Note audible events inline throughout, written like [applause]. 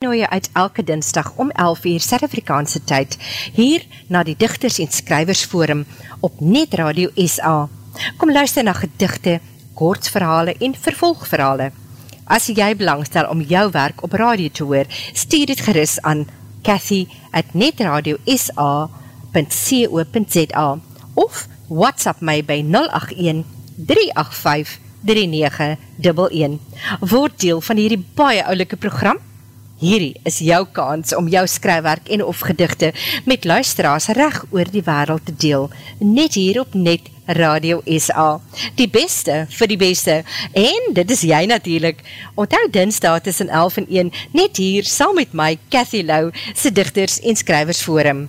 nooi uit elke dinsdag om 11 uur Suid-Afrikaanse tyd hier na die Digters en Skrywers Forum op Net Radio SA. Kom luister na gedigte, kortverhale en vervolgverhale. As jy belangstel om jou werk op radio te hoor, stuur dit gerus aan Cathy at netradiosa.co.za of WhatsApp my by 081 385 3911. Word deel van hierdie baie oulike program Hierdie is jou kans om jou skrywerk en of gedigte met luisteraars reg oor die wereld te deel, net hier op Net Radio SA. Die beste vir die beste, en dit is jy natuurlijk. Onthou dinsdag tussen 11 en 1, net hier, saam met my, Cathy Lau, se dichters en skrywers forum.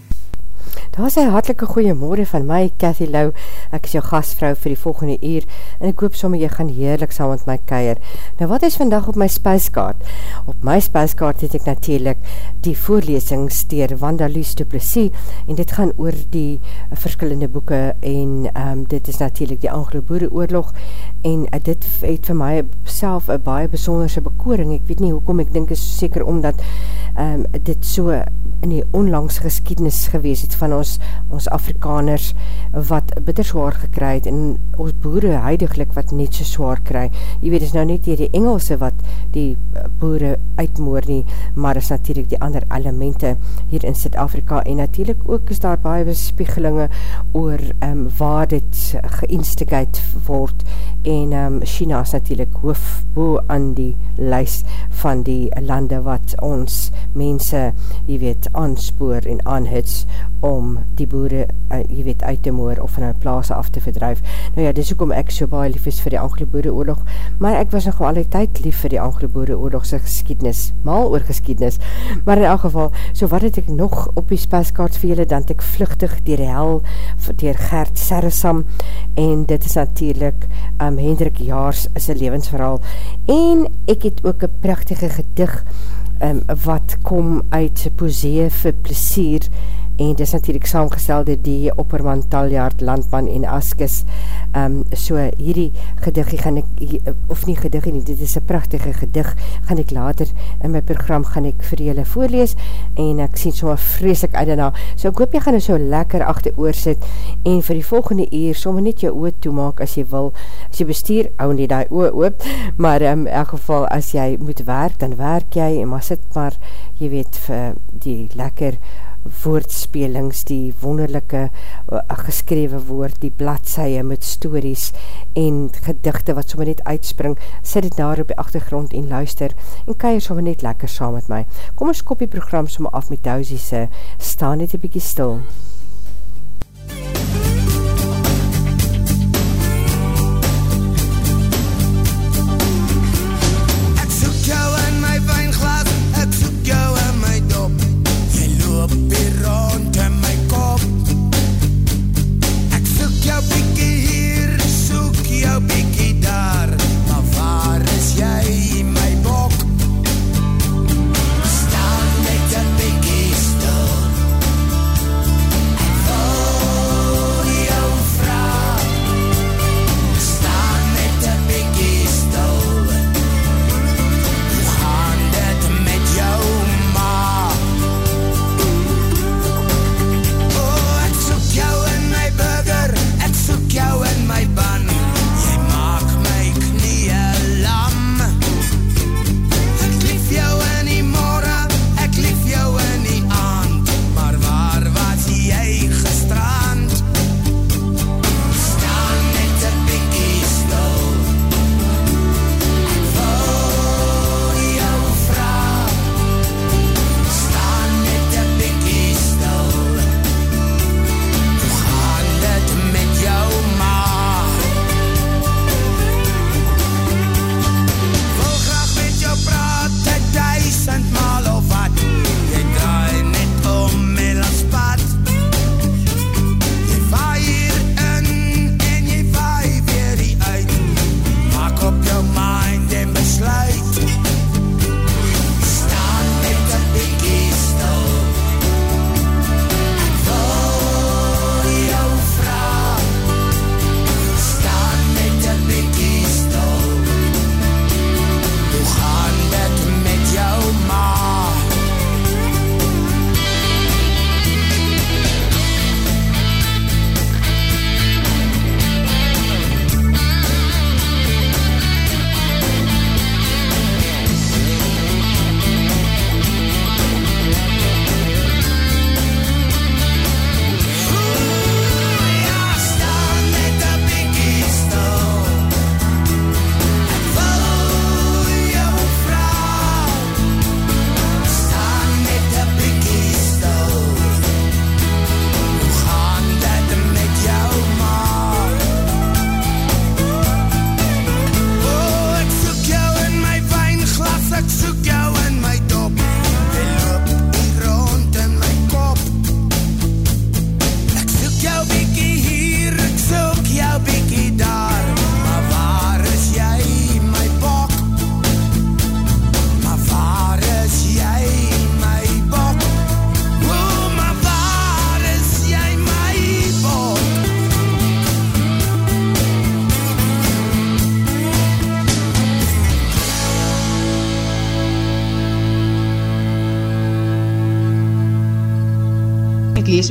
Daar is een hartelike goeie morgen van my, Cathy Lau. Ek is jou gastvrou vir die volgende uur en ek hoop somme jy gaan heerlik saam met my keier. Nou wat is vandag op my spijskaart? Op my spijskaart het ek natuurlijk die voorlesings dier Wanda Luce Duplessis en dit gaan oor die verskillende boeken en um, dit is natuurlijk die Anglo-Boere oorlog en uh, dit het vir my self een baie besonderse bekoring. Ek weet nie hoekom ek dink is seker omdat um, dit so in die onlangs geskiednis gewees het van ons, ons Afrikaners wat bitter zwaar gekry het en ons boere huidiglik wat net so zwaar kry. Jy weet, is nou net hier die Engelse wat die boere uitmoor nie, maar is natuurlijk die ander elemente hier in Zuid-Afrika en natuurlijk ook is daar baie bespiegelinge oor um, waar dit geïnstigate word en um, China is natuurlijk hoofboe aan die lys van die lande wat ons mense, jy weet, aanspoor en aanhits om die boere, uh, jy weet, uit te moor of van hulle plaas af te verdrijf. Nou ja, dis ook om ek so baie lief is vir die Anglo-Boere oorlog, maar ek was nog al die tyd lief vir die Anglo-Boere oorlogse geskiednis, mal oor geskiednis, maar in elk geval, so wat het ek nog op die spaskaart vir julle, dan het ek vluchtig dier hel, dier Gert Serresam, en dit is natuurlijk um, Hendrik Jaars is een levensverhaal, en ek het ook een prachtige gedig, um, wat kom uit Posee vir Plesier en dis natuurlijk saamgestelde die Opperman Taljaard, Landman en Askes. Um, so hierdie gediggie gaan ek, of nie gediggie nie, dit is een prachtige gedig, gaan ek later in my program gaan ek vir julle voorlees en ek sien so vreselik uit daarna, so ek hoop jy gaan so lekker achter oor sit en vir die volgende uur, somme net jou oor toemaak as jy wil, as jy bestuur, hou nie die oor oop, maar in elk geval as jy moet werk, dan werk jy en maar sit maar, jy weet, vir die lekker woordspelings, die wonderlijke uh, geskrewe woord, die bladseie met stories en gedigte wat sommer net uitspring, sit het daar op die achtergrond en luister en keier sommer net lekker saam met my. Kom ons kop die program sommer af met Dousie Staan net een bykie stil. Ek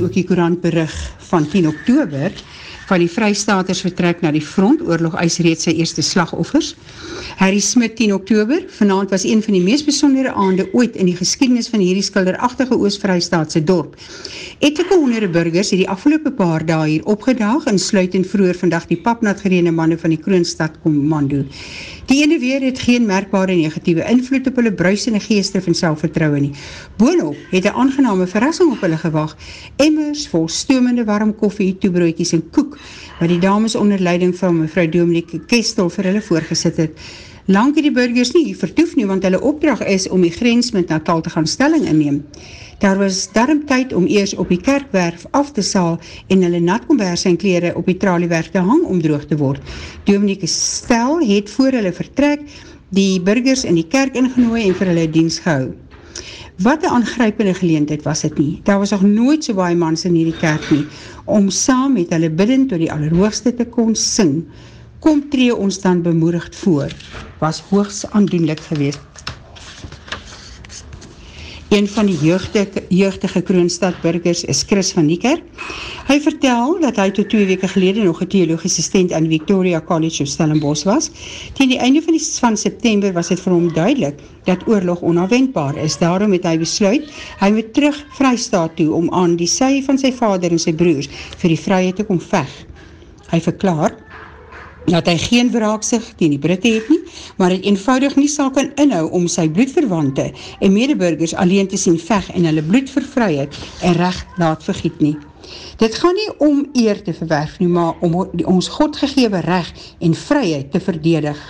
lees ook die koerantberig van 10 oktober van die vrystaters vertrek na die front, oorlog eis reeds sy eerste slagoffers. Harry Smit 10 oktober, vanavond was een van die meest besondere aande ooit in die geschiedenis van hierdie skilderachtige Oost-Vrystaatse dorp. Etelike honderde burgers het die afgelopen paar dae hier opgedaag en sluit en vroeger vandag die papnat gereene manne van die Kroonstad Commando. Die ene weer het geen merkbare negatieve invloed op hulle bruisende geeste van selfvertrouwe nie. Boonop het een aangename verrassing op hulle gewag, emmers vol stoomende warm koffie, toebroodjies en koek, wat die dames onder leiding van mevrou Dominique Kestel vir hulle voorgesit het. Lang het die burgers nie vertoef nie, want hulle opdracht is om die grens met Natal te gaan stelling inneem. Daar was daarom tyd om eers op die kerkwerf af te saal en hulle natkomberse en kleren op die traliewerf te hang om droog te word. Dominique Stel het voor hulle vertrek die burgers in die kerk ingenooi en vir hulle dienst gehou. Wat een aangrypende geleendheid was het nie. Daar was nog nooit so baie mans in die kerk nie, om saam met hulle bidden tot die allerhoogste te kon sing. Kom tree ons dan bemoedigd voor, was hoogst aandoenlik geweest. Een van die jeugdige, jeugdige Kroonstadburgers is Chris van Nieker. Hy vertel dat hy tot twee weke gelede nog een theologische stand aan Victoria College of Stellenbosch was. Tegen die einde van, die, van september was het vir hom duidelik dat oorlog onafwendbaar is. Daarom het hy besluit, hy moet terug vrystaat toe om aan die sy van sy vader en sy broers vir die vryheid te kom veg. Hy verklaar, dat hy geen wraaksig teen die Britte het nie, maar het eenvoudig nie sal kan inhou om sy bloedverwante en medeburgers alleen te sien veg en hulle bloed vir vryheid en recht laat vergiet nie. Dit gaan nie om eer te verwerf nie, maar om ons Godgegewe recht en vryheid te verdedig.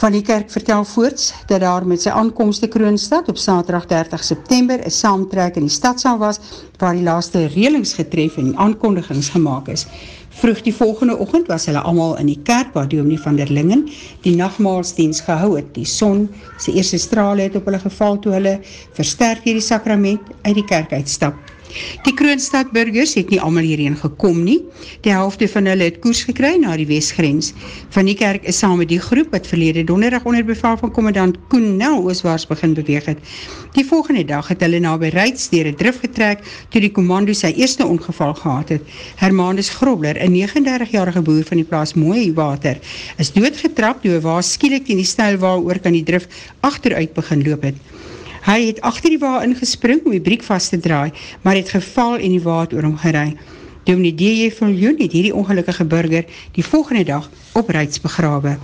Van die kerk vertel voorts dat daar met sy aankomste Kroonstad op saterdag 30 september een saamtrek in die stadsaal was waar die laaste relings getref en aankondigings gemaakt is. Vroeg die volgende ochend was hulle allemaal in die kerk waar Dominee van der Lingen die nachtmaalsdienst gehou het. Die son, sy eerste strale het op hulle geval toe hulle versterk hierdie sakrament uit die kerk uitstap. Die Kroonstadburgers het nie allemaal hierheen gekom nie. Die helfte van hulle het koers gekry na die westgrens. Van die kerk is saam met die groep wat verlede donderdag onder bevel van commandant Koen Nel ooswaars begin beweeg het. Die volgende dag het hulle na bereids dier het drif getrek toe die commando sy eerste ongeval gehad het. Hermanus Grobler, een 39-jarige boer van die plaas Mooie Water, is doodgetrap door waar skielik in die stijl waar oor kan die drif achteruit begin loop het. Hy het achter die waar ingespring om die briek vast te draai, maar het geval en die waard oor hom gerei. Dominee D.J. Viljoen het hierdie ongelukkige burger die volgende dag op reids begrawe.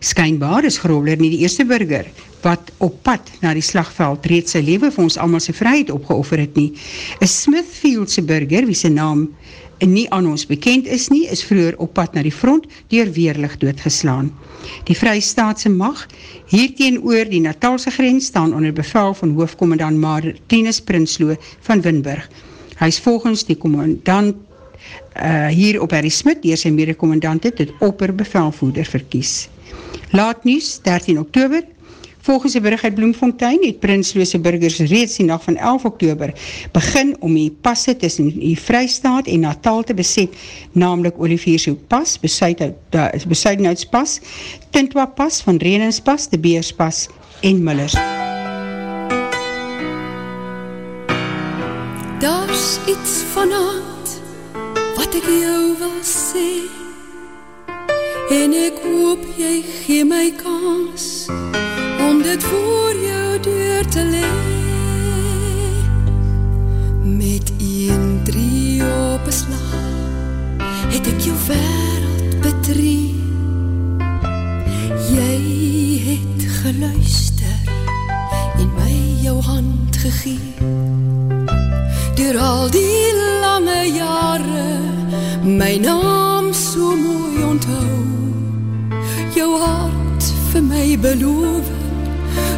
Skynbaar is Grobler nie die eerste burger wat op pad na die slagveld reeds sy leven vir ons allemaal sy vryheid opgeoffer het nie. Een Smithfieldse burger, wie sy naam nie aan ons bekend is nie, is vroeger op pad na die front door weerlig doodgeslaan. Die Vrystaatse mag, hierteen oor die Natalse grens, staan onder bevel van hoofdkommandant Martinus Prinsloo van Winburg. Hy is volgens die kommandant uh, hier op Harry Smit, die sy medekommandant het, het opperbevelvoerder verkies. Laat nieuws, 13 oktober, Volgens die uit Bloemfontein het Prinsloose burgers reeds die nacht van 11 oktober begin om die passe tussen die Vrystaat en Natal te beset, namelijk Oliviershoek pas, Besuidenhoudspas, Tintwa pas, Van Renenspas, De Beerspas en Mullers. Daar's iets vanavond wat ek jou wil sê en ek hoop jy gee my kans om dit voor jou deur te lee met een drie op een slag het ek jou wereld betree jy het geluister en my jou hand gegee. Door al die lange jare my naam so mooi onthou. Jou hart vir my beloof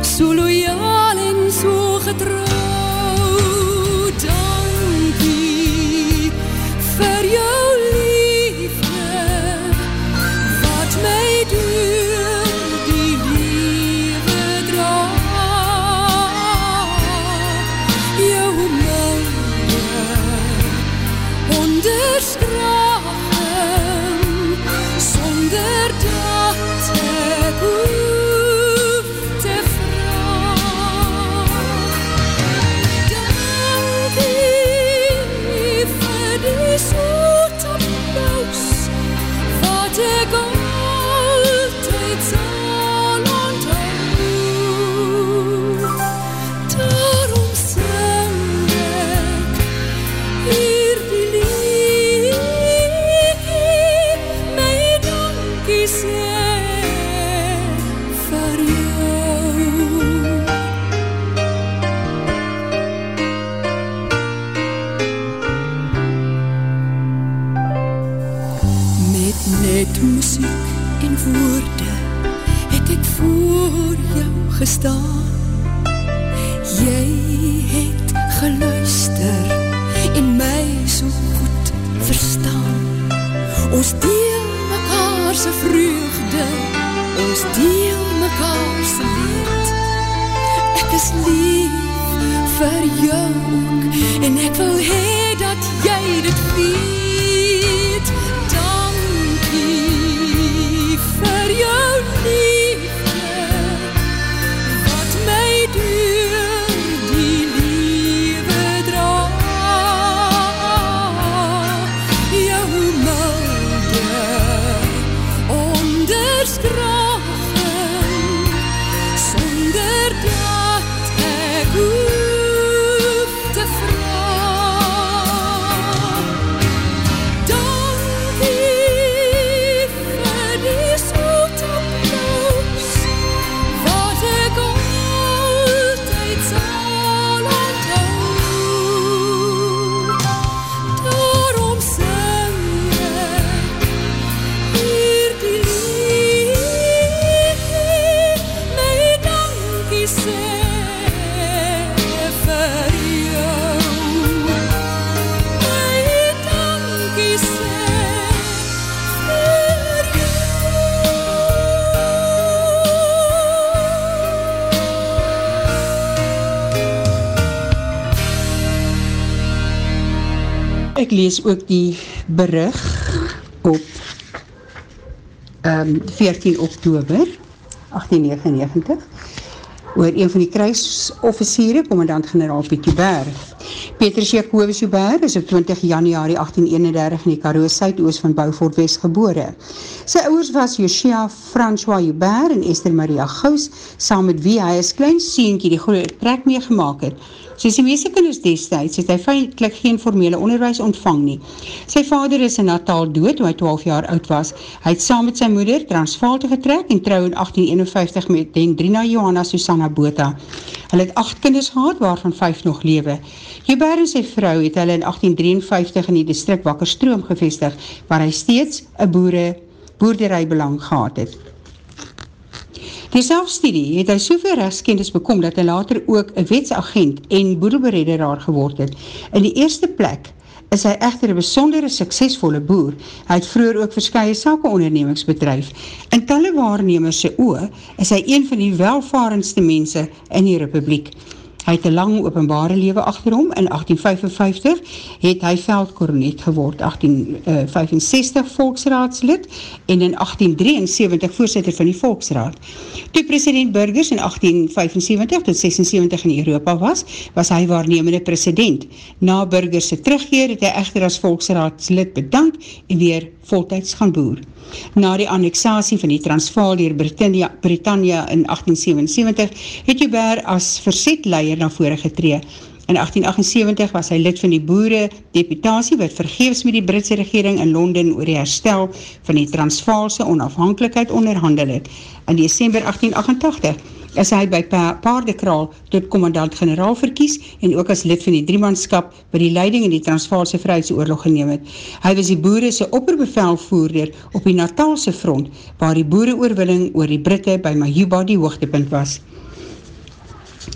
so loyaal en so getrouw. met musiek en woorde het ek voor jou gestaan. Jy het geluister en my so goed verstaan. Ons deel mekaar se vreugde, ons deel mekaar se leed. Ek is lief vir jou ook, en ek wil hee dat jy dit weet. Daar jou ek lees ook die berig op um, 14 oktober 1899 oor een van die kruisofficiere, commandant-generaal Piet Joubert. Petrus Jacobus Joubert is op 20 januari 1831 in die Karoo Suidoos van Beaufort West gebore. Sy ouwers was Josia François Joubert en Esther Maria Gous, saam met wie hy as klein sienkie die groe trek meegemaak het, Soos die meeste kinders destijds het hy feitlik geen formele onderwijs ontvang nie. Sy vader is in Natal dood toe hy 12 jaar oud was. Hy het saam met sy moeder Transvaal te getrek en trouw in 1851 met Dendrina Johanna Susanna Bota. Hy het 8 kinders gehad waarvan 5 nog lewe. Joubert en sy vrou het hy in 1853 in die district Wakkerstroom gevestig waar hy steeds een boere boerderijbelang gehad het. Die selfstudie het hy soveel rechtskennis bekom dat hy later ook een wetsagent en boedelberederaar geword het. In die eerste plek is hy echter een besondere suksesvolle boer. Hy het vroeger ook verskye sake ondernemingsbedrijf. In talle waarnemers oe is hy een van die welvarendste mense in die republiek. Hy het een lang openbare lewe achterom. In 1855 het hy veldkoronet geword, 1865 eh, volksraadslid en in 1873 voorzitter van die volksraad. Toe president Burgers in 1875 tot 76 in Europa was, was hy waarnemende president. Na Burgers teruggeer het hy echter as volksraadslid bedank en weer voltijds gaan boer. Na die annexatie van die Transvaal dier Britannia, Britannia in 1877 het Joubert as verzetleier na vore getree. In 1878 was hy lid van die boere deputatie wat vergeefs met die Britse regering in Londen oor die herstel van die Transvaalse onafhankelijkheid onderhandel het. In december 1888 is hy by Paardekraal tot commandant-generaal verkies en ook as lid van die driemanskap by die leiding in die Transvaalse Vrijheidsoorlog geneem het. Hy was die boere sy opperbevelvoerder op die Natalse front, waar die boere oorwilling oor die Britte by Majuba die hoogtepunt was.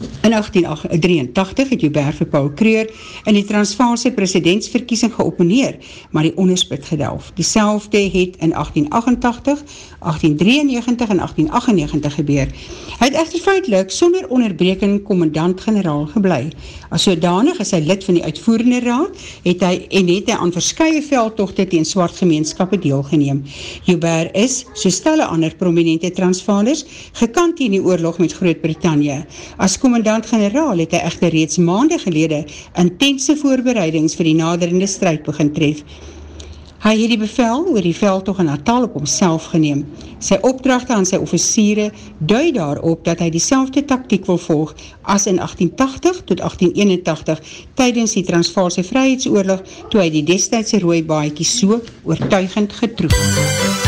In 1883 het Joubert vir Paul Kreur in die Transvaalse presidentsverkiesing geoponeer, maar die onderspit gedelf. Diezelfde het in 1888, 1893 en 1898 gebeur. Hy het echter feitlik sonder onderbreking commandant-generaal geblei. As sodanig is hy lid van die uitvoerende raad het hy, en het hy aan verskye veldtochte teen swart gemeenskappe deelgeneem. Joubert is, so stelle ander prominente transvalers, gekant in die oorlog met Groot-Brittannië. As commandant-generaal het hy echter reeds maande gelede intense voorbereidings vir die naderende strijd begin tref. Hy het die bevel oor die veldtog in Natal op homself geneem. Sy opdrachte aan sy officiere duid daarop dat hy die selfde taktiek wil volg as in 1880 tot 1881 tydens die Transvaalse Vrijheidsoorlog toe hy die destijdse rooibaaikie so oortuigend getroef. MUZIEK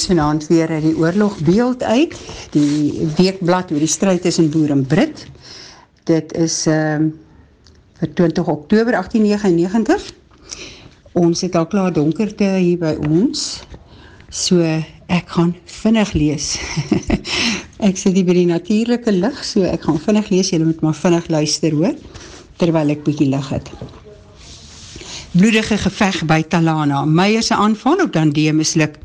lees vanavond weer uit die oorlogbeeld uit, die weekblad oor die strijd tussen Boer en Brit. Dit is um, vir 20 oktober 1899. Ons het al klaar donkerte hier by ons, so ek gaan vinnig lees. [laughs] ek sit hier by die natuurlijke licht, so ek gaan vinnig lees, jylle moet maar vinnig luister hoor, terwyl ek bykie licht het bloedige geveg by Talana. Meijer se aanval op Dandee misluk.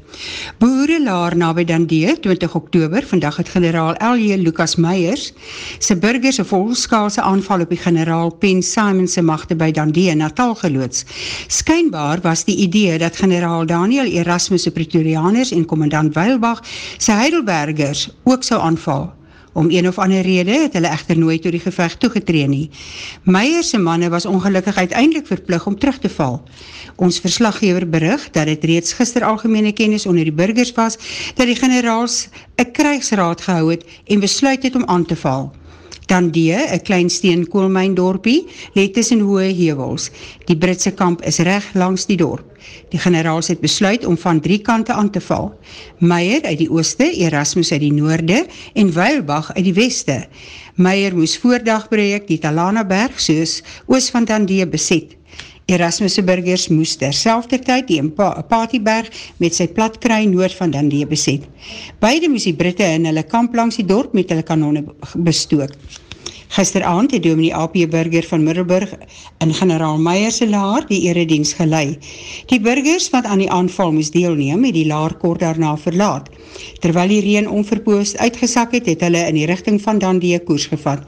Boere laar na by Dandee, 20 oktober, vandag het generaal L.J. Lucas Meijers, sy burgers een volskaalse aanval op die generaal Pen Simon se machte by Dandee Natal geloods. Skynbaar was die idee dat generaal Daniel Erasmus se Pretorianers en commandant Weilbach sy Heidelbergers ook sou aanval. Om een of ander rede het hulle echter nooit door die gevecht toegetree nie. Meierse manne was ongelukkig uiteindelik verplug om terug te val. Ons verslaggever berig dat het reeds gister algemene kennis onder die burgers was dat die generaals een krijgsraad gehou het en besluit het om aan te val. Dandee, een klein steen koolmijndorpie, leed tussen hoë hevels. Die Britse kamp is recht langs die dorp. Die generaals het besluit om van drie kante aan te val. Meijer uit die ooste, Erasmus uit die noorde en Weilbach uit die weste. Meijer moes voordagbreek die Talanaberg soos oos van Dandee beset. Erasmus' burgers moes terselfde tyd die Apatieberg met sy platkry noord van Dandee beset. Beide moes die Britte in hulle kamp langs die dorp met hulle kanone bestook. Gisteravond het Dominee AP Burger van Middelburg in generaal Meierse laar die eredienst gelei. Die burgers wat aan die aanval moes deelneem, het die laar kort daarna verlaat. Terwyl die reen onverpoost uitgesak het, het hulle in die richting van Dandie koers gevat.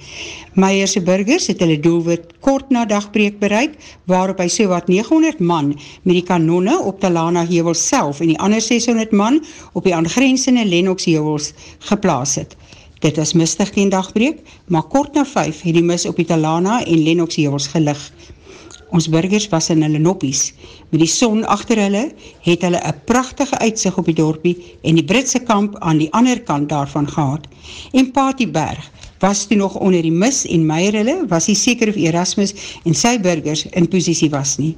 Meierse burgers het hulle doelwit kort na dagbreek bereik, waarop hy so wat 900 man met die kanonne op Talana Hevels self en die ander 600 man op die aangrensende Lennox Hevels geplaas het. Dit was mistig teen dagbreek, maar kort na 5 het die mis op die Talana en Lennox hevels gelig. Ons burgers was in hulle noppies. Met die son achter hulle het hulle een prachtige uitsig op die dorpie en die Britse kamp aan die ander kant daarvan gehad. En Patieberg was toe nog onder die mis en meier hulle, was hy seker of Erasmus en sy burgers in posiesie was nie.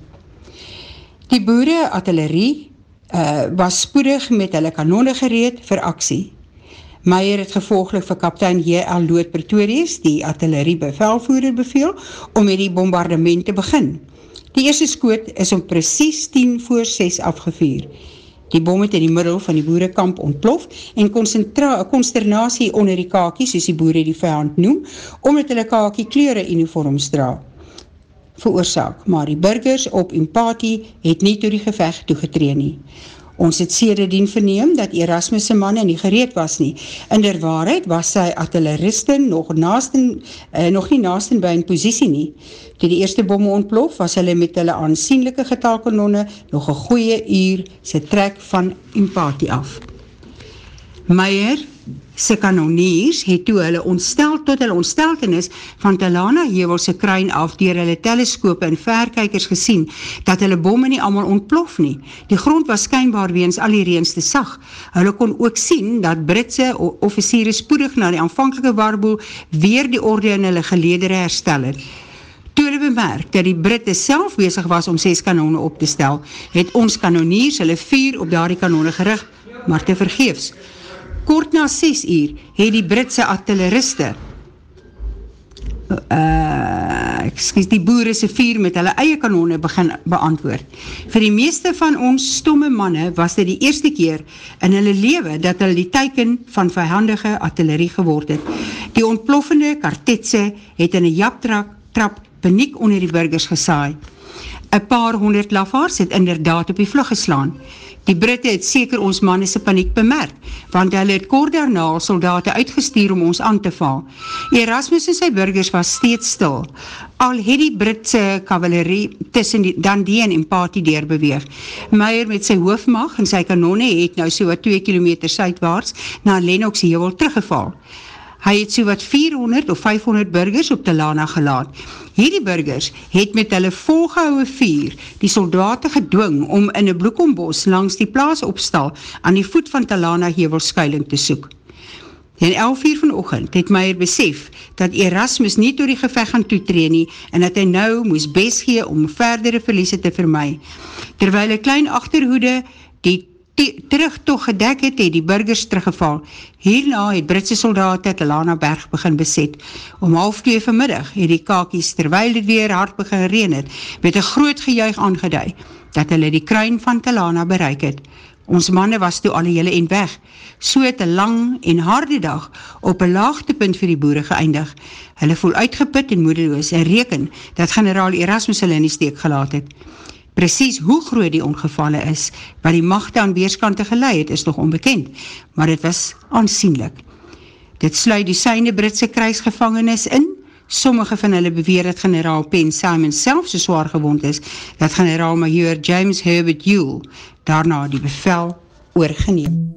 Die boere artillerie uh, was spoedig met hulle kanone gereed vir aksie. Meijer het gevolglik vir kaptein J.L. Lood Pretorius, die artillerie bevelvoerder beveel, om met die bombardement te begin. Die eerste skoot is om precies 10 voor 6 afgevuur. Die bom het in die middel van die boerekamp ontplof en consternatie onder die kakie, soos die boere die vijand noem, omdat hulle kakie kleuren uniforms dra veroorzaak, maar die burgers op empathie het nie door die gevecht toegetree nie. Ons het sederdien verneem dat Erasmus se manne nie gereed was nie. In der waarheid was sy artilleriste nog naasten uh, nog nie naasten by 'n posisie nie. Toe die eerste bomme ontplof, was hulle met hulle aansienlike getal kanonne nog 'n goeie uur se trek van empatie af. Meyer se kanoniers het toe hulle ontstel tot hulle ontsteltenis van Talana Hewelse kruin af deur hulle teleskope en verkykers gesien dat hulle bomme nie allemaal ontplof nie. Die grond was skynbaar weens al die reens te sag. Hulle kon ook sien dat Britse officiere spoedig na die aanvankelike warboel weer die orde in hulle geledere herstel het. Toe hulle bemerk dat die Britte self bezig was om 6 kanone op te stel, het ons kanoniers hulle 4 op daardie kanone gerig, maar te vergeefs. Kort na 6 uur het die Britse artilleriste uh, excuse, die boere se vier met hulle eie kanone begin beantwoord. Vir die meeste van ons stomme manne was dit die eerste keer in hulle lewe dat hulle die teiken van vijandige artillerie geword het. Die ontploffende kartetse het in een japtrap trap paniek onder die burgers gesaai. Een paar honderd lafaars het inderdaad op die vlug geslaan. Die Britte het seker ons mannese paniek bemerk, want hulle het kort daarna soldate uitgestuur om ons aan te val. Erasmus en sy burgers was steeds stil, al het die Britse kavalerie tussen die, dan die en empathie deurbeweeg. Meijer met sy hoofdmag en sy kanonne het nou so wat 2 km suidwaarts na Lennox Hewel teruggeval. Hy het so wat 400 of 500 burgers op Talana gelaat. Hierdie burgers het met hulle volgehouwe vier die soldate gedwing om in een bloekombos langs die plaas opstal aan die voet van Talana hevelskuiling te soek. In 11 uur van ochend het Meijer besef dat Erasmus nie door die geveg gaan toetree nie en dat hy nou moes bes gee om verdere verliese te vermaai. Terwyl een klein achterhoede die terug toch gedek het, het die burgers teruggeval. Hierna het Britse soldaten Talana Berg begin beset. Om half twee vanmiddag het die kakies, terwijl dit weer hard begin reen het, met een groot gejuig aangeduid, dat hulle die kruin van Talana bereik het. Ons manne was toe al die hele en weg. So het een lang en harde dag op een laagtepunt vir die boere geëindig. Hulle voel uitgeput en moedeloos en reken dat generaal Erasmus hulle in die steek gelaat het. Precies hoe groot die ongevalle is, wat die machte aan weerskante geleid het, is nog onbekend, maar het was aansienlik. Dit sluit die syne Britse kruisgevangenis in, sommige van hulle beweer dat generaal Penn Simon self so zwaar gewond is, dat generaal majeur James Herbert Yule daarna die bevel oorgeneem.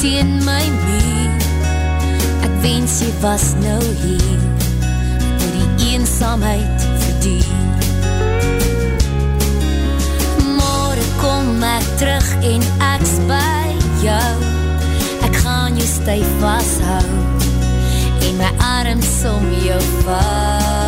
Teen my muur Ek wens jy was nou hier Vir die eenzaamheid verduur Morgen kom ek terug en ek by jou. Ek gaan jou stijf vasthou En my arms om jou vou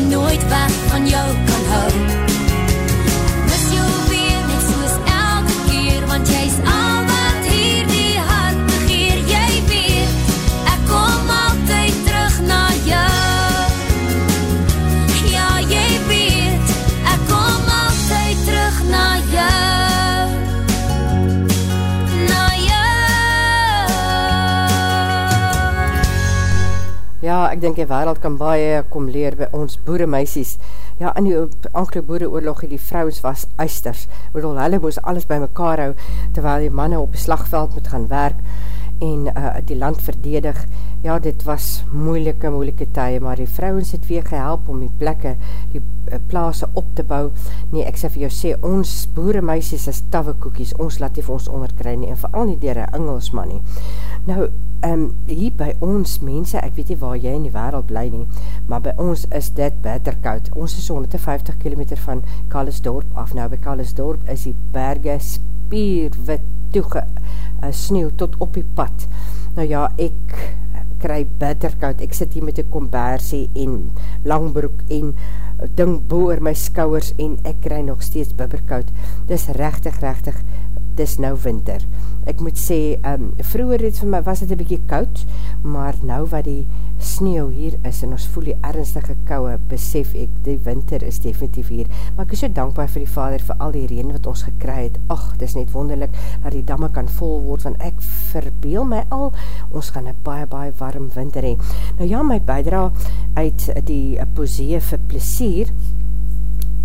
nooit weg van jou ek dink die wereld kan baie kom leer by ons boeremeisies. Ja, in die enkele boereoorlog het die vrouws was eisters. Bedoel, hulle moes alles by mekaar hou, terwyl die manne op die slagveld moet gaan werk en uh, die land verdedig. Ja, dit was moeilike, moeilike tye, maar die vrouwens het weer gehelp om die plekke, die uh, plaase op te bou. Nee, ek sê vir jou sê, ons boeremeisies is tawwe koekies, ons laat nie vir ons onderkry nie, en vooral nie dier een Engelsman nie. Nou, um, hier by ons mense, ek weet nie waar jy in die wereld bly nie, maar by ons is dit bitterkoud. Ons is 150 km van Kallesdorp af. Nou, by Kallesdorp is die berge spierwit toege uh, sneeuw tot op die pad. Nou ja, ek kry bitterkoud. Ek sit hier met een kombersie en langbroek en ding boor my skouwers en ek kry nog steeds bibberkoud. Dis rechtig, rechtig, dis nou winter. Ek moet sê, um, vroeger het vir my, was het een bykie koud, maar nou wat die sneeuw hier is en ons voel die ernstige kouwe, besef ek, die winter is definitief hier. Maar ek is so dankbaar vir die vader vir al die reen wat ons gekry het. Ach, dis net wonderlik dat die damme kan vol word, want ek verbeel my al, ons gaan een baie, baie warm winter heen. Nou ja, my bijdra uit die posee vir plesier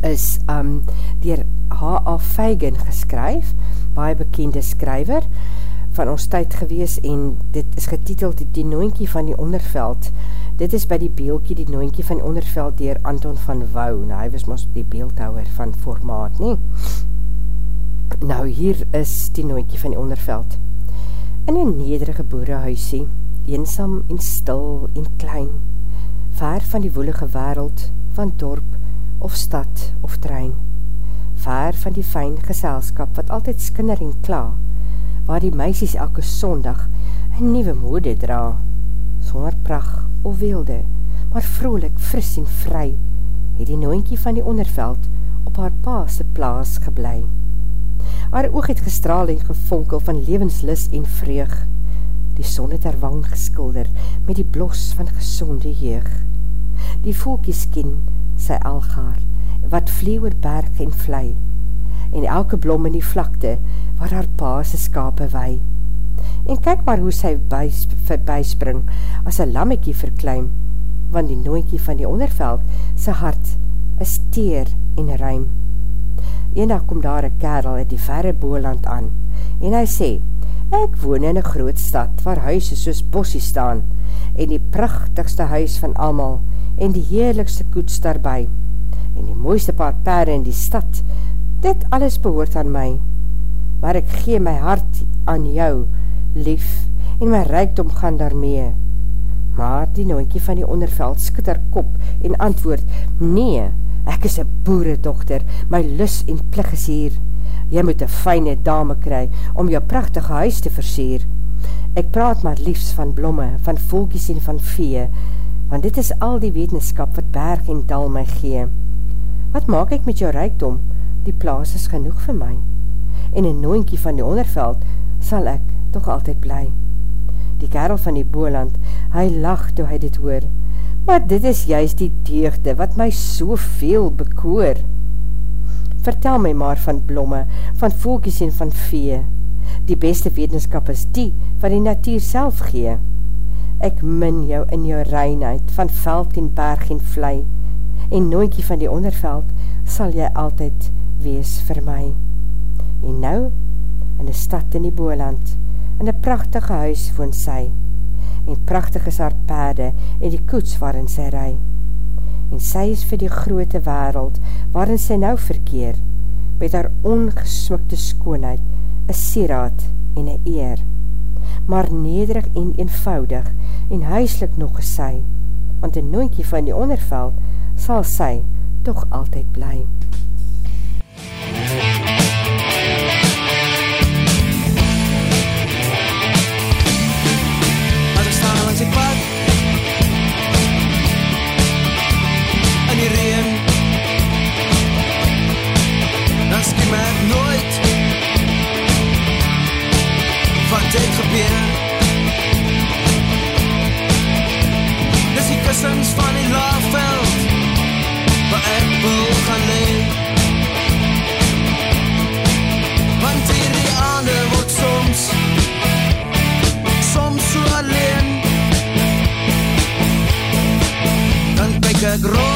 is um, dier H.A. Feigen geskryf, baie bekende skryver van ons tyd gewees en dit is getiteld Die Noinkie van die Onderveld. Dit is by die beelkie Die Noinkie van die Onderveld dier Anton van Wou. Nou, hy was ons die beeldhouwer van formaat, nie? Nou, hier is Die Noinkie van die Onderveld. In een nederige boerehuisie, eensam en stil en klein, ver van die woelige wereld, van dorp of stad of trein, ver van die fijn geselskap wat altyd skinner en kla, waar die meisies elke sondag een nieuwe mode dra, sonder pracht of weelde, maar vrolik, fris en vry, het die nooinkie van die onderveld op haar paase plaas geblei. Haar oog het gestraal en gevonkel van levenslis en vreug, die son het haar wang geskilder met die blos van gezonde jeug. Die volkies ken sy algaar, wat vlee oor berg en vlei, en elke blom in die vlakte, waar haar paase skape wei. En kyk maar hoe sy voorbijspring, as een lammekie verkleim, want die nooikie van die onderveld, sy hart, is teer en ruim. Eendag kom daar een kerel uit die verre boeland aan, en hy sê, ek woon in een groot stad, waar huise soos bossie staan, en die prachtigste huis van almal, en die heerlikste koets daarby, en die mooiste paar pere in die stad, dit alles behoort aan my, maar ek gee my hart aan jou, lief, en my rijkdom gaan daarmee. Maar die noontjie van die onderveld skit haar kop en antwoord, nee, ek is een boeredochter, my lus en plig is hier. Jy moet een fijne dame kry om jou prachtige huis te versier. Ek praat maar liefs van blomme, van volkies en van vee, want dit is al die wetenskap wat berg en dal my gee. Wat maak ek met jou rijkdom? Die plaas is genoeg vir my. En een noontjie van die onderveld sal ek toch altyd bly. Die kerel van die boeland, hy lach toe hy dit hoor, maar dit is juist die deugde wat my soveel bekoor. Vertel my maar van blomme, van volkies en van vee. Die beste wetenskap is die wat die natuur self gee. Ek min jou in jou reinheid, van veld en berg en vlei, en nooitjie van die onderveld sal jy altyd wees vir my. En nou, in die stad in die boeland, in die prachtige huis woon sy, en prachtig is haar pade en die koets waarin sy ry. En sy is vir die grote wereld waarin sy nou verkeer, met haar ongesmukte skoonheid, een sieraad en een eer, maar nederig en eenvoudig en huislik nog gesy, want een noontjie van die onderveld sal sy toch altyd bly. As Dan kyk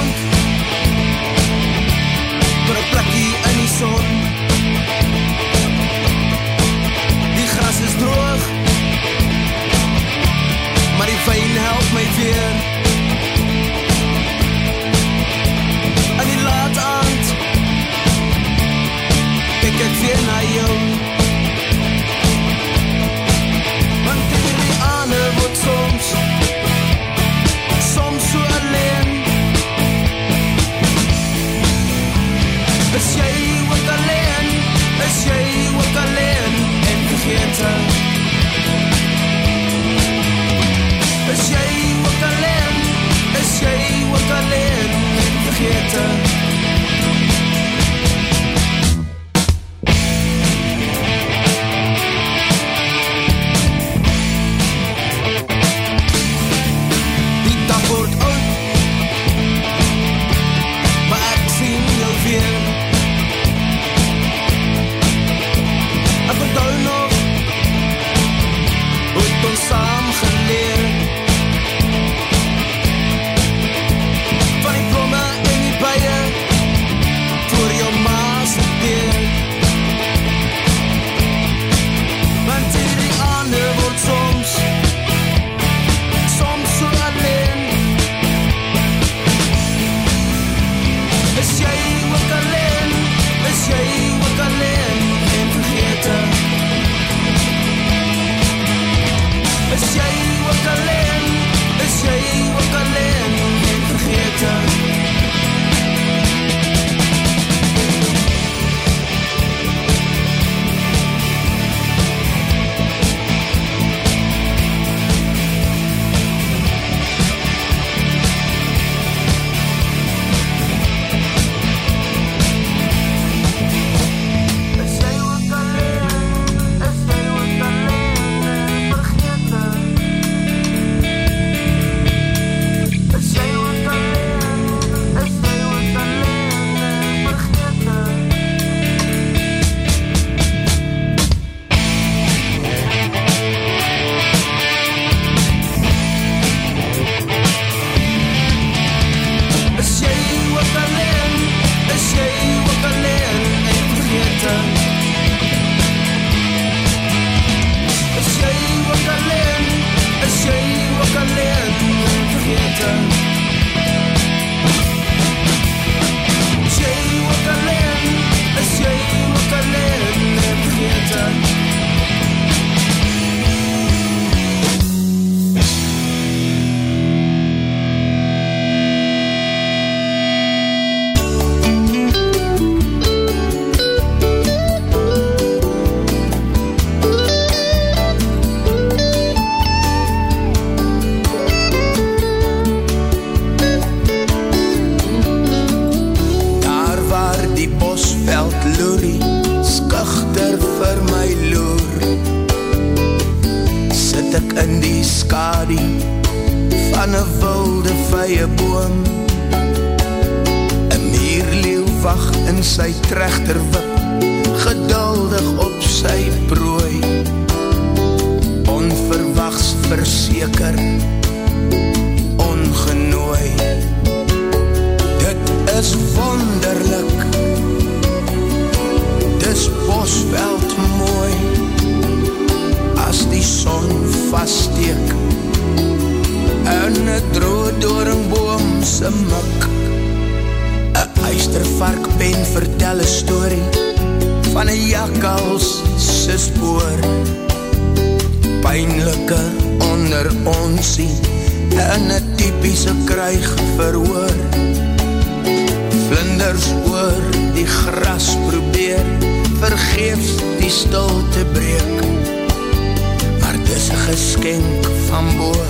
geskenk van boor.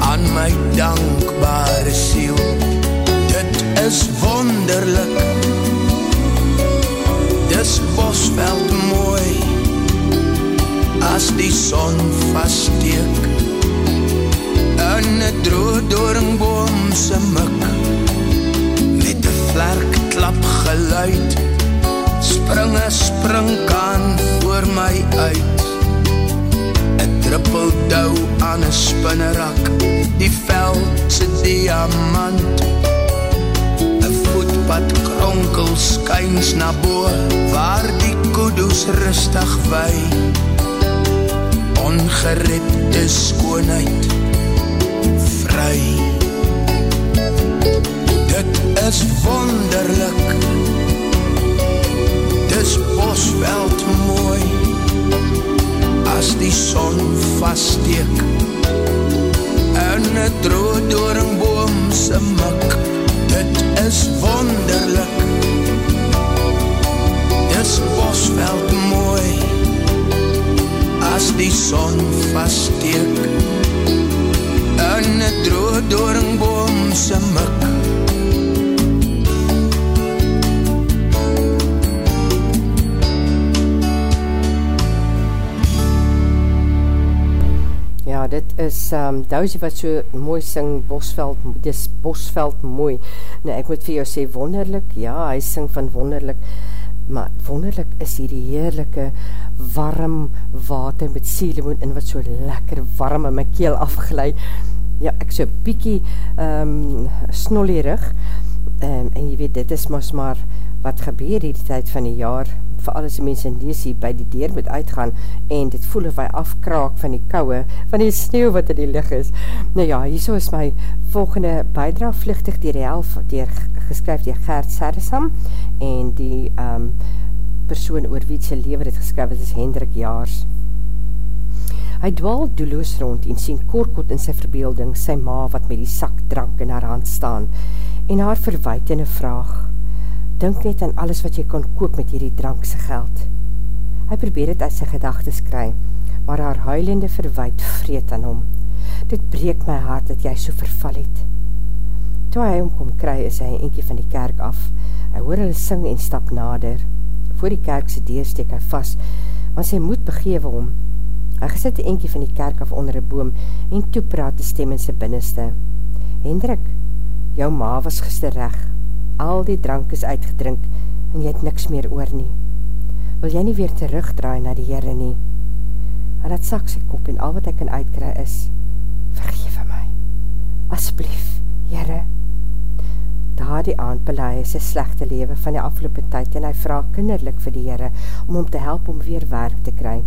Aan my dankbare siel. Dit is wonderlik, dis bosveld mooi, as die son vaststeek, in een drooddoringboom se mik, met een vlerk klap geluid, spring een springkaan voor my uit, druppel douw aan een spinnerak Die veldse diamant. Een voetpad kronkel skyns na boe Waar die kudoes rustig wei. Ongeripte skoonheid Vry. Dit is wonderlik. Dis bosveld mooi as die son vaststeek in een drooddoringboom se mik dit is wonderlik. Dis bosveld mooi as die son vaststeek in een drooddoringboom se mik Dit is um, Dousie wat so mooi sing, Bosveld, dis Bosveld mooi. Nou, ek moet vir jou sê, wonderlik, ja, hy sing van wonderlik, maar wonderlik is hierdie heerlijke warm water met sielemoen in wat so lekker warm in my keel afgeleid. Ja, ek so bykie um, snollerig, um, en jy weet, dit is mas maar wat gebeur hierdie tyd van die jaar, vir alles die mense in Leesie by die deur moet uitgaan en dit voel of hy afkraak van die kouwe, van die sneeuw wat in die licht is. Nou ja, hierso is my volgende bijdra vluchtig dier die helft, dier, geskryf dier Gert Sarisam en die um, persoon oor wie sy lever het geskryf het is Hendrik Jaars. Hy dwaal doeloos rond en sien korkot in sy verbeelding sy ma wat met die sak drank in haar hand staan en haar verwijt in een vraag Dink net aan alles wat jy kon koop met hierdie drankse geld. Hy probeer het uit sy gedagtes kry, maar haar huilende verwijt vreet aan hom. Dit breek my hart dat jy so verval het. Toe hy hom kom kry, is hy eentje van die kerk af. Hy hoor hulle sing en stap nader. Voor die kerkse deur steek hy vast, want sy moed begewe hom. Hy gesit eentje van die kerk af onder een boom en toepraat die stem in sy binneste. Hendrik, jou ma was gister recht al die drank is uitgedrink en jy het niks meer oor nie. Wil jy nie weer terugdraai na die Heere nie? En dat sak sy kop en al wat ek kan uitkry is, vergewe my, asblief, Heere. Daar die aand belaai sy slechte lewe van die afgelopen tyd en hy vraag kinderlik vir die Heere om hom te help om weer werk te kry.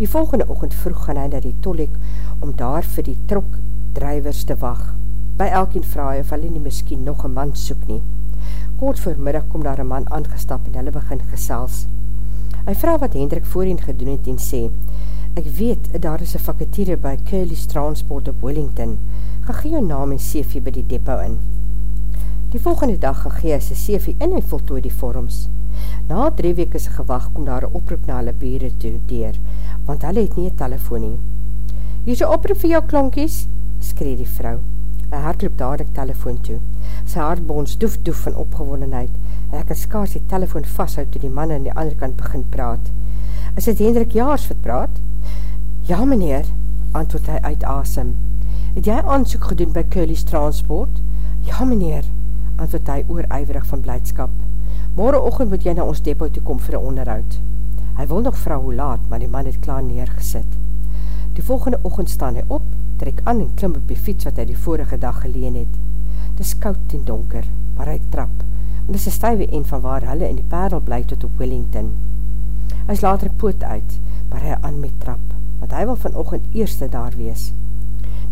Die volgende oogend vroeg gaan hy na die tolek om daar vir die trok drywers te wacht. By elkien vraag of hulle nie miskien nog een man soek nie. Kort voormiddag kom daar een man aangestap en hulle begin gesels. Hy vraag wat Hendrik voorheen gedoen het en sê, Ek weet, daar is een vakatiere by Curly's Transport op Wellington. Ga gee jou naam en CV by die depot in. Die volgende dag ga gee hy sy CV in en voltooi die vorms. Na drie weke sy gewag kom daar een oproep na hulle bure toe deur, want hulle het nie een telefoon nie. Hier is een oproep vir jou klonkies, skree die vrou. Hy hardloop dadelijk telefoon toe. Sy hartbons doef doef van opgewondenheid en ek kan skaars die telefoon vasthoud toe die man aan die andere kant begin praat. Is dit Hendrik Jaars wat praat? Ja, meneer. antwoord hy uit asem. Het jy aansoek gedoen by Curly's Transport? Ja, meneer, antwoord hy oorijverig van blijdskap. Morgenochtend moet jy na ons depot toe kom vir een onderhoud. Hy wil nog vrou hoe laat, maar die man het klaar neergesit. Die volgende ochend staan hy op, trek aan en klim op die fiets wat hy die vorige dag geleen het. Het is koud en donker, maar hy trap, en dis een stuive een van waar hulle in die perl bly tot op Wellington. Hy is later poot uit, maar hy aan met trap, want hy wil vanochtend eerste daar wees.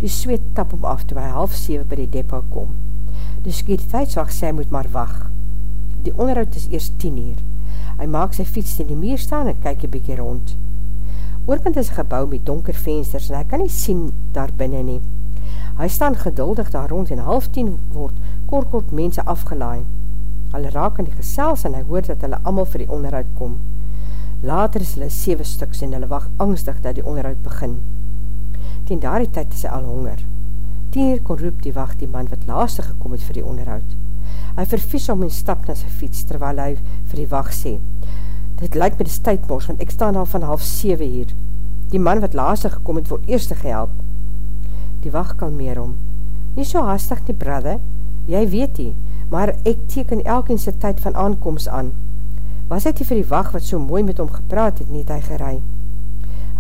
Die zweet tap om af, toe hy half 7 by die depot kom. Die sekuriteitswacht sê hy moet maar wacht. Die onderhoud is eerst 10 uur. Hy maak sy fiets in die muur staan en kyk een bykie rond. Oorkant is gebouw met donker vensters en hy kan nie sien daar binnen nie. Hy staan geduldig daar rond en half 10 word kort kort mense afgelaai. Hulle raak aan die gesels en hy hoor dat hulle allemaal vir die onderhoud kom. Later is hulle 7 stuks en hulle wacht angstig dat die onderhoud begin. Tien daar die tyd is hy al honger. 10 uur kon roep die wacht die man wat laaste gekom het vir die onderhoud. Hy vervies om en stap na sy fiets, terwyl hy vir die wacht sê, Dit lyk met die stuitmors, want ek staan al van half 7 hier. Die man wat laaste gekom het, wil eerste gehelp. Die wacht kalmeer om. Nie so hastig nie, brother. Jy weet nie, maar ek teken elk in sy tyd van aankomst aan. Was het nie vir die wacht wat so mooi met hom gepraat het, nie het hy gerei.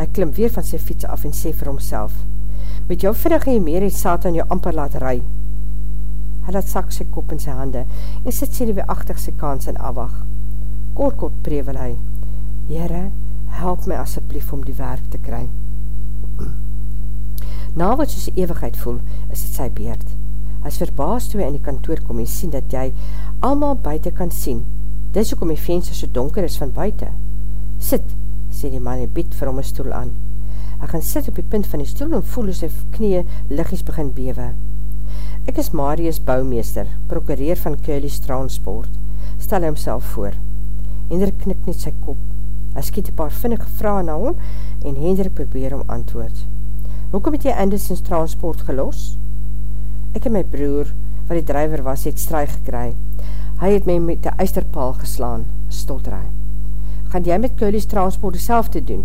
Hy klim weer van sy fiets af en sê vir homself, Met jou vinnige jy meer het Satan jou amper laat rei. Hy laat sak sy kop in sy hande en sit sy die weerachtig sy kans in afwag. Kort kort prevel hy, Heere, help my asseblief om die werk te kry. Na wat soos die eeuwigheid voel, is het sy beerd. Hy is verbaas toe hy in die kantoor kom en sien dat jy allemaal buiten kan sien. Dis ook om die venster so donker is van buiten. Sit, sê die man en bied vir hom een stoel aan. Hy gaan sit op die punt van die stoel en voel hoe sy knie liggies begin bewe. Ek is Marius Bouwmeester, prokureer van Curly's Transport. Stel hy homself voor. Hendrik knik net sy kop. Hy skiet een paar vinnige vraag na hom en Hendrik probeer om antwoord. Hoekom het jy Andersons Transport gelos? Ek en my broer, wat die drijver was, het strui gekry. Hy het my met die eisterpaal geslaan, stotrui. Gaan jy met Curly's Transport die te doen?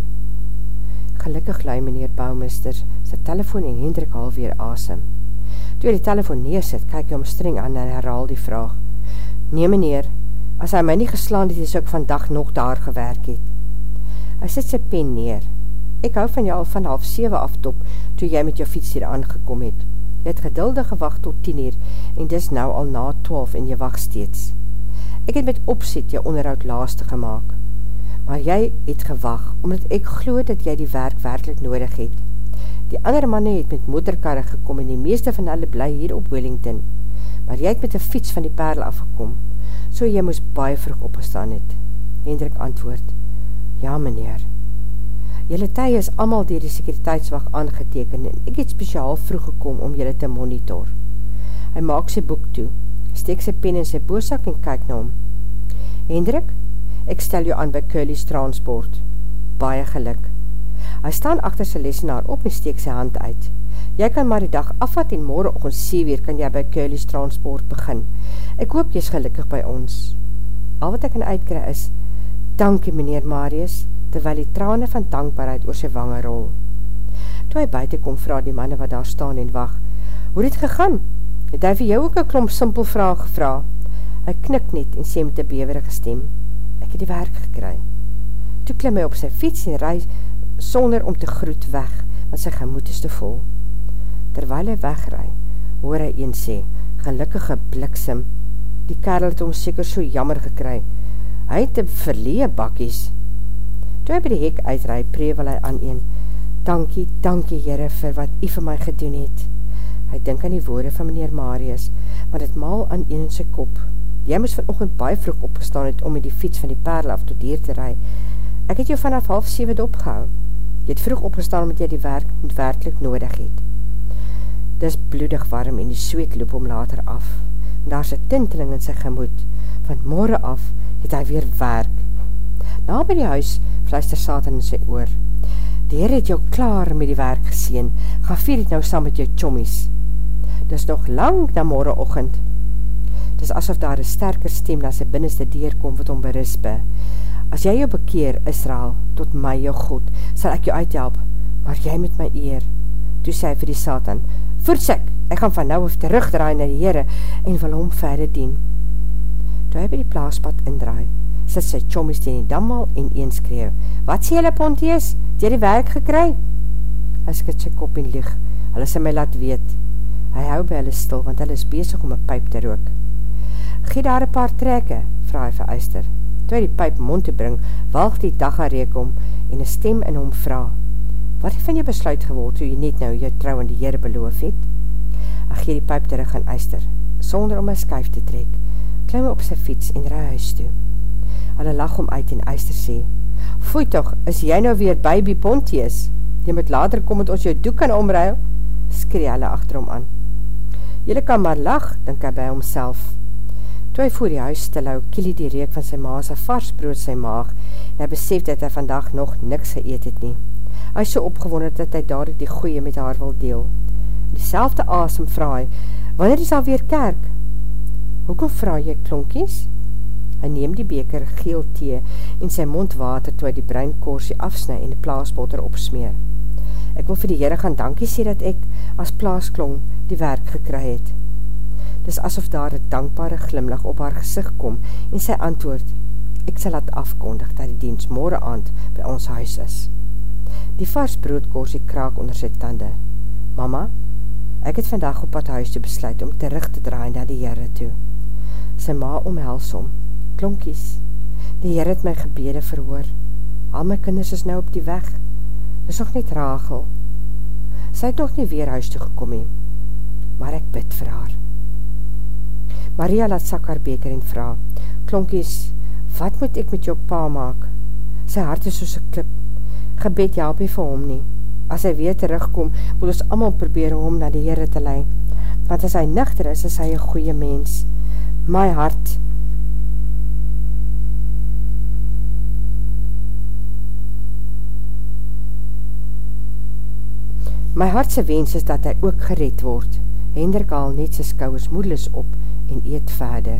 Gelukkig lui meneer Bouwmeester, sy telefoon en Hendrik alweer asem. Toe die telefoon neersit, kyk hy om streng aan en herhaal die vraag. Nee meneer, as hy my nie geslaan het, is ek vandag nog daar gewerk het. Hy sit sy pen neer. Ek hou van jou al van half 7 aftop, toe jy met jou fiets hier aangekom het. Jy het geduldig gewacht tot 10 uur, en dis nou al na 12 en jy wacht steeds. Ek het met opzet jou onderhoud laaste gemaakt. Maar jy het gewag, omdat ek glo dat jy die werk werkelijk nodig het. Die ander manne het met motorkarre gekom en die meeste van hulle bly hier op Wellington. Maar jy het met die fiets van die perl afgekom, so jy moes baie vroeg opgestaan het. Hendrik antwoord, ja meneer. Julle tye is allemaal dier die sekuriteitswacht aangeteken en ek het speciaal vroeg gekom om julle te monitor. Hy maak sy boek toe, steek sy pen in sy boosak en kyk na hom. Hendrik, ek stel jou aan by Curly's Transport. Baie geluk. Hy staan achter sy lesenaar op en steek sy hand uit. Jy kan maar die dag afvat en morgen oogend 7 uur kan jy by Curly's Transport begin. Ek hoop jy is gelukkig by ons. Al wat ek kan uitkry is, dankie meneer Marius, terwyl die trane van dankbaarheid oor sy wange rol. Toe hy buiten kom, vraag die manne wat daar staan en wacht, hoe het gegaan? Het hy vir jou ook een klomp simpel vraag gevra? Hy knik net en sê met die beverige stem, ek het die werk gekry. Toe klim hy op sy fiets en reis sonder om te groet weg, want sy gemoed is te vol. Terwyl hy wegrui, hoor hy een sê, gelukkige bliksem, die kerel het hom seker so jammer gekry, hy het een verlee bakkies. Toe hy by die hek uitrui, prevel hy aan een, dankie, dankie jyre vir wat jy vir my gedoen het. Hy dink aan die woorde van meneer Marius, maar het maal aan een in sy kop. Jy moes vanochtend baie vroeg opgestaan het om met die fiets van die perl af tot hier te rui. Ek het jou vanaf half 7 opgehou. Jy het vroeg opgestaan omdat jy die werk werkelijk nodig het. Dis bloedig warm en die sweet loop om later af. En daar is een tinteling in sy gemoed. Van morgen af het hy weer werk. Na by die huis fluister Satan in sy oor. Die Heer het jou klaar met die werk geseen. Ga vier het nou saam met jou chommies. Dis nog lang na morgen ochend. Dis asof daar een sterker stem na sy binnenste deur kom wat om berispe. As jy jou bekeer, Israel, tot my jou God, sal ek jou uithelp, maar jy met my eer. toe sê hy vir die Satan, Voetsek, ek gaan van nou af terugdraai na die Heere en wil hom verder dien. Toe hy by die plaaspad indraai, sit sy chommies teen die dammal en een skreeuw, Wat sê jylle Pontius, jy die werk gekry? Hy skit sy kop en lieg, hulle sê my laat weet. Hy hou by hulle stil, want hulle is bezig om een pyp te rook. Gee daar een paar trekke, vraag hy vir Eister. Toe hy die pyp mond te bring, walg die daggareek om en een stem in hom vraag. Wat het van jy besluit geword, toe jy net nou jou trouw aan die Heere beloof het? Hy gee die pyp terug aan Eister, sonder om een skuif te trek, klim op sy fiets en rui huis toe. Hulle lag om uit en Eister sê, Foei toch, is jy nou weer baby Pontius? Jy moet later kom met ons jou doek kan omruil? Skree hulle achter hom aan. Julle kan maar lag, dink hy by homself. Toe hy voor die huis stil hou, kiel die reek van sy maas een vars brood sy maag en hy besef dat hy vandag nog niks geëet het nie. Hy is so opgewonderd dat hy daar die goeie met haar wil deel. Die selfde asem vraag hy, wanneer is alweer kerk? Hoekom vraag jy klonkies? Hy neem die beker geel thee en sy mond water toe hy die bruin korsie afsnui en die plaasbotter opsmeer. Ek wil vir die Heere gaan dankie sê dat ek as plaasklong die werk gekry het dis asof daar een dankbare glimlach op haar gezicht kom en sy antwoord, ek sal laat afkondig dat die diens morgen aand by ons huis is. Die vars broodkorsie kraak onder sy tande. Mama, ek het vandag op pad huis te besluit om terug te draai na die Heere toe. Sy ma omhels om, klonkies, die Heere het my gebede verhoor. Al my kinders is nou op die weg. Dis nog niet Rachel. Sy het nog nie weer huis toe gekom heen, maar ek bid vir haar. Maria laat sak haar beker en vraag, Klonkies, wat moet ek met jou pa maak? Sy hart is soos een klip. Gebed help nie vir hom nie. As hy weer terugkom, moet ons allemaal probeer om na die Heere te leid. Want as hy nuchter is, is hy een goeie mens. My hart. My hartse wens is dat hy ook gered word. Hendrik haal net sy skouwers moedlis op en eet verder.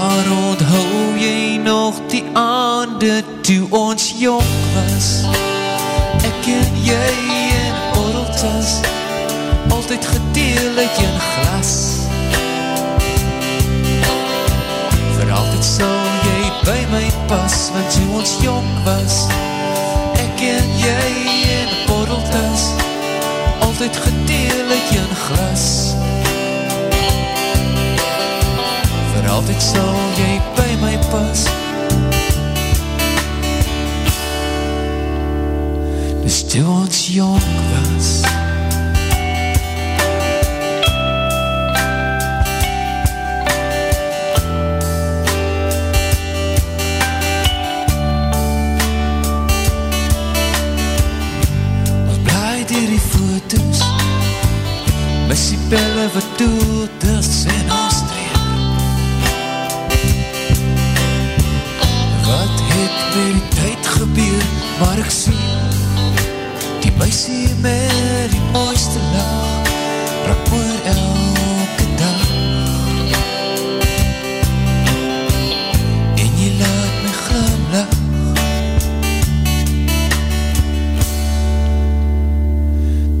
Maar onthou jy nog die aande Toe ons jong was Ek en jy en oreltas Altyd gedeel uit jy glas sal jy by my pas, want toe ons jong was, ek en jy in een borreltas, altyd gedeel het jy in glas. Altyd sal jy by my pas, dus toe ons jong was, pelle wat doet is in ons Wees hier met die mooiste lach Raak oor elke dag. En jy laat my glimlach.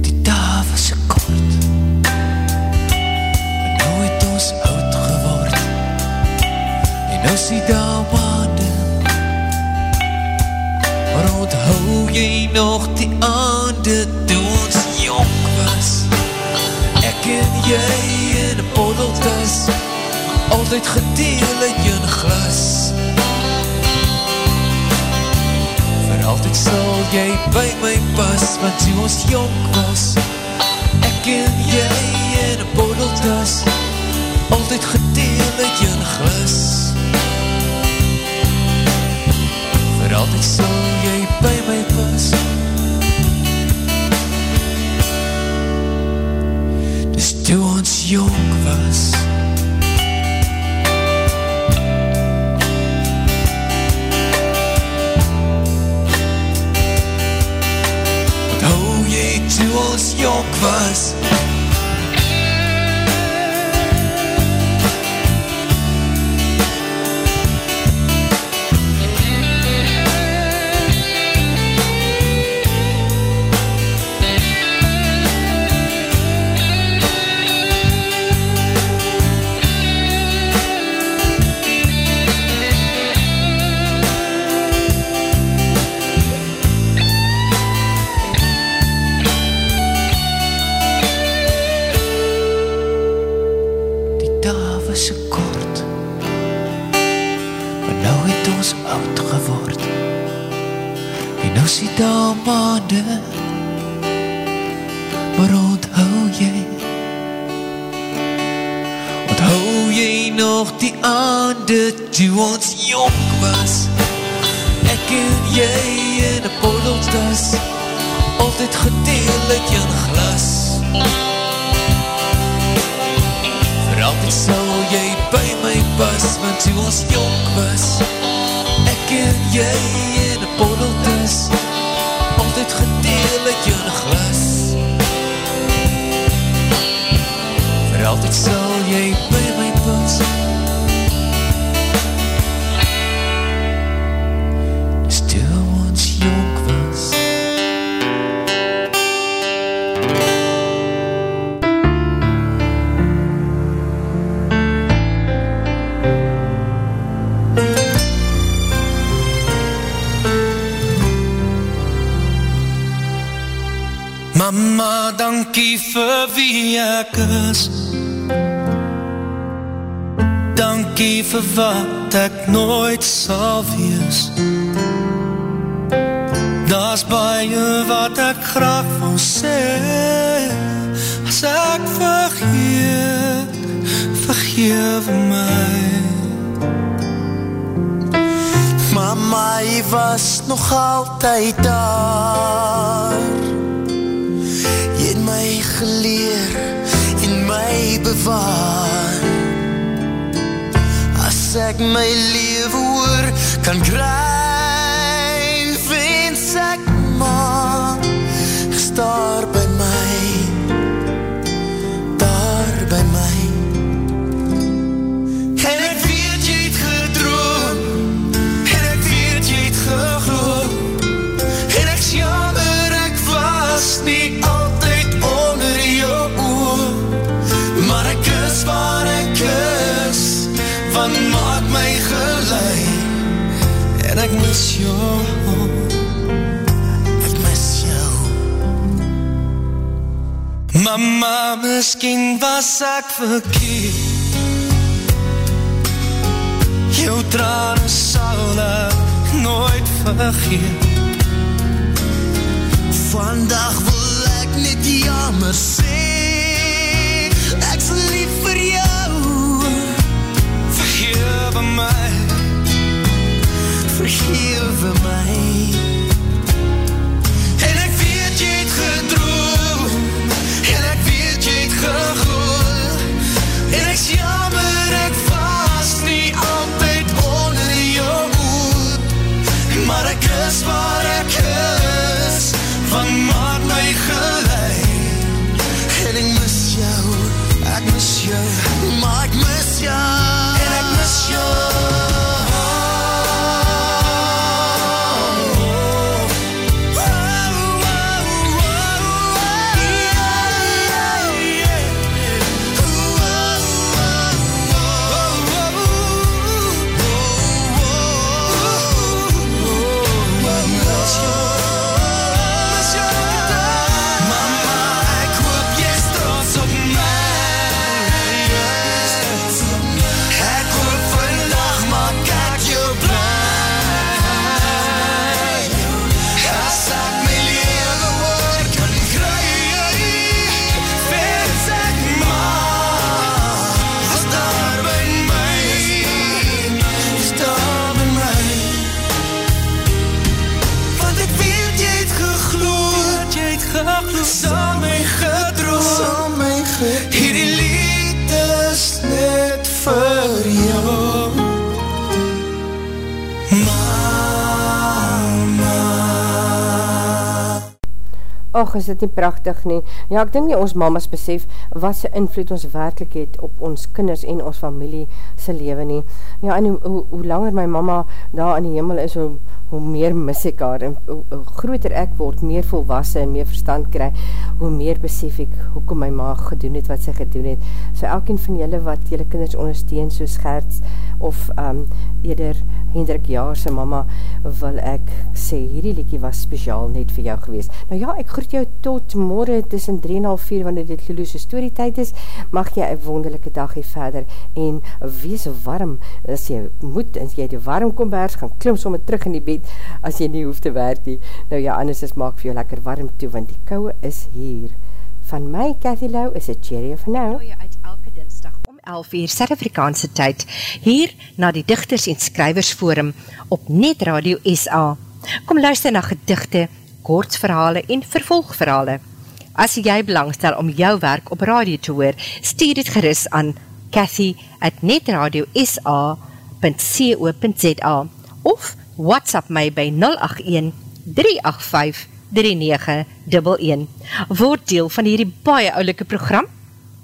Die dag was so kort En nou het ons oud geword. En nou is die dag maande Maar onthou jy nog die ander jy in een boddeltas Altyd gedeel in jy glas. Voor altyd sal jy by my pas Want toe ons jong was Ek en jy in een boddeltas Altyd gedeel in jy glas. Voor altyd sal jy by my pas jong was. Onthou jy toe ons jong was En nou sê daar maande. Maar onthou jy? Onthou jy nog die aande Toe ons jong was? Ek en jy in een boddeltas Altyd gedeel het jy glas. Voor altyd sal jy by my pas Want toe ons jong was Ek en jy in een boddeltas Altyd gedeel het jy glas. Voor altyd sal jy ek is. Dankie vir wat ek nooit sal wees. Daar's baie wat ek graag wil sê. As ek vergeet, vergewe my. Mama, jy was nog altyd daar bewaar. As ek my leven oor kan kry Wens ek maar Gestaar by ek mis jou? Ek mis jou Mama, miskien was ek verkeerd. Jou trane sal ek nooit vergeet. Vandag wil ek net jammer sê. Ek sal lief vir jou. Vergewe my. Vergewe ach, is dit nie prachtig nie. Ja, ek dink nie ons mamas besef wat sy invloed ons werkelijk het op ons kinders en ons familie sy leven nie. Ja, en hoe, hoe, hoe langer my mama daar in die hemel is, hoe, hoe meer mis ek haar, en hoe, hoe groter ek word, meer volwassen en meer verstand kry, hoe meer besef ek hoekom my ma gedoen het wat sy gedoen het. So elkeen van julle wat julle kinders ondersteun, so scherts, of um, eerder Hendrik Jaar sy mama, wil ek sê, hierdie liekie was speciaal net vir jou gewees. Nou ja, ek groet jou tot morgen tussen 3 en half 4, wanneer dit Lulu's story tyd is, mag jy een wonderlijke dag hier verder, en wees warm, as jy moet, as jy die warm kom bers, gaan klim somme terug in die bed, as jy nie hoef te werk nie. Nou ja, anders is maak vir jou lekker warm toe, want die kouwe is hier. Van my, Cathy Lau, is het Cherry of Nou. Nou uit elke dinsdag om 11 uur Suid-Afrikaanse tyd, hier na die Dichters en Skrywersforum op Net Radio SA. Kom luister na gedichte, kortsverhale en vervolgverhale. As jy belangstel om jou werk op radio te hoor, stuur dit geris aan Cathy at netradiosa.co.za of WhatsApp my by 081 385 3911. Word deel van hierdie baie oulike program.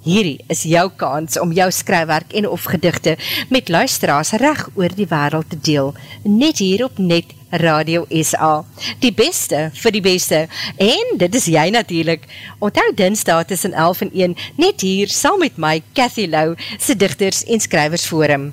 Hierdie is jou kans om jou skrywerk en of gedigte met luisteraars reg oor die wereld te deel. Net hier op Net Radio SA. Die beste vir die beste. En dit is jy natuurlijk. Onthou dinsdag tussen 11 en 1 net hier saam met my Cathy Lau se Digters en Skrywers Forum.